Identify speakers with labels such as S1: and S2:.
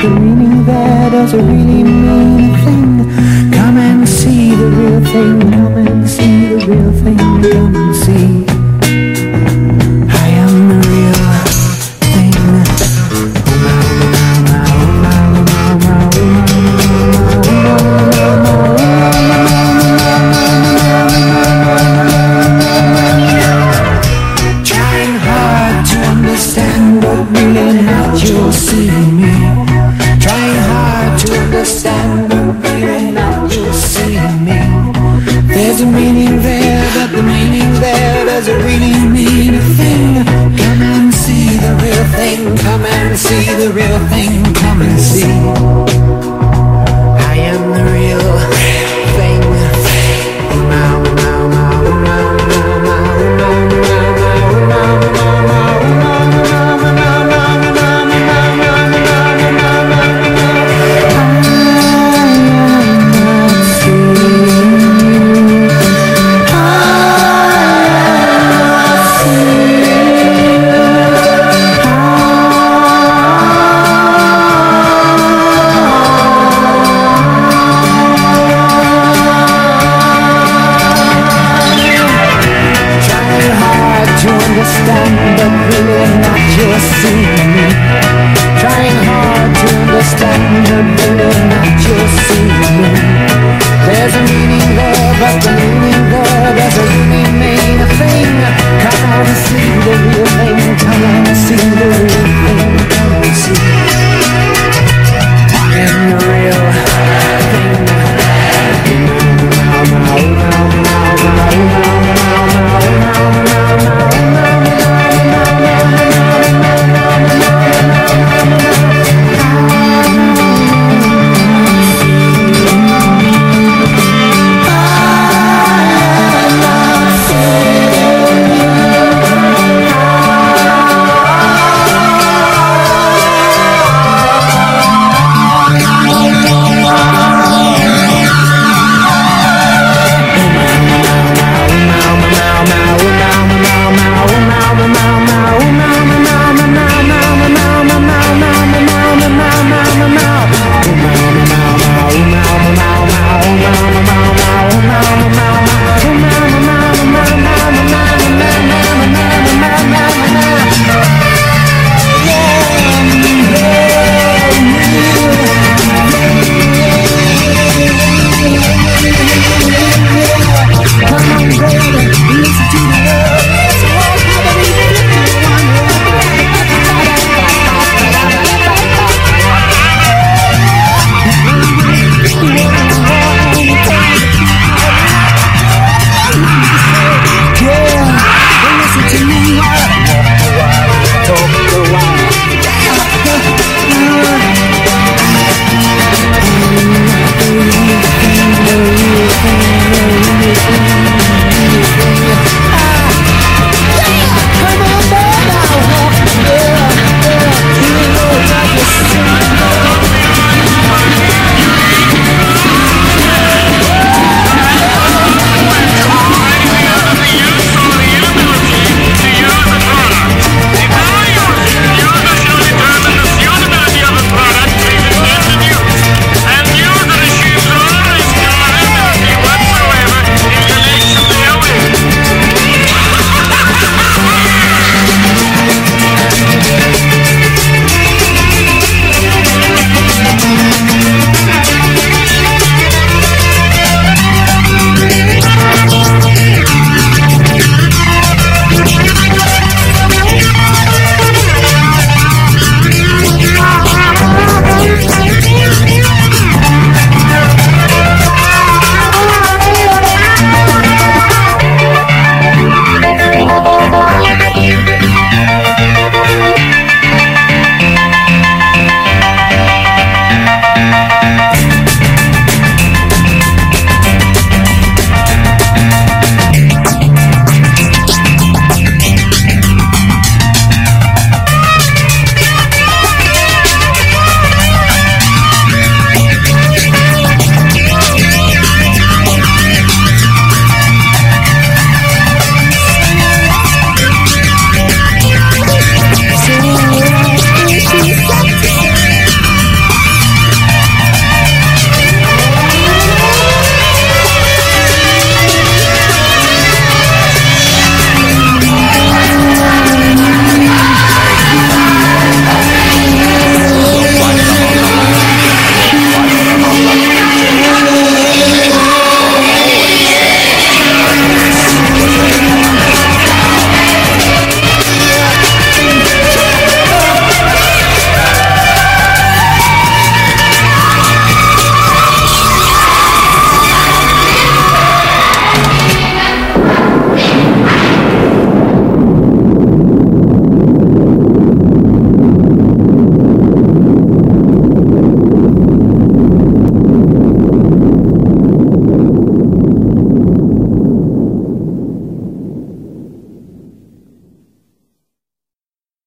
S1: the meaning there doesn't really mean a thing. Come and see the real thing, come and see the real thing, come and see. A meaning there, but the meaning there doesn't really mean a thing. Come and see the real thing. Come and see the real thing. Come and see. you're seeing me Trying hard to understand the meaning that you're There's a meaning there, but the meaning there There's a meaning made a thing. Come on see.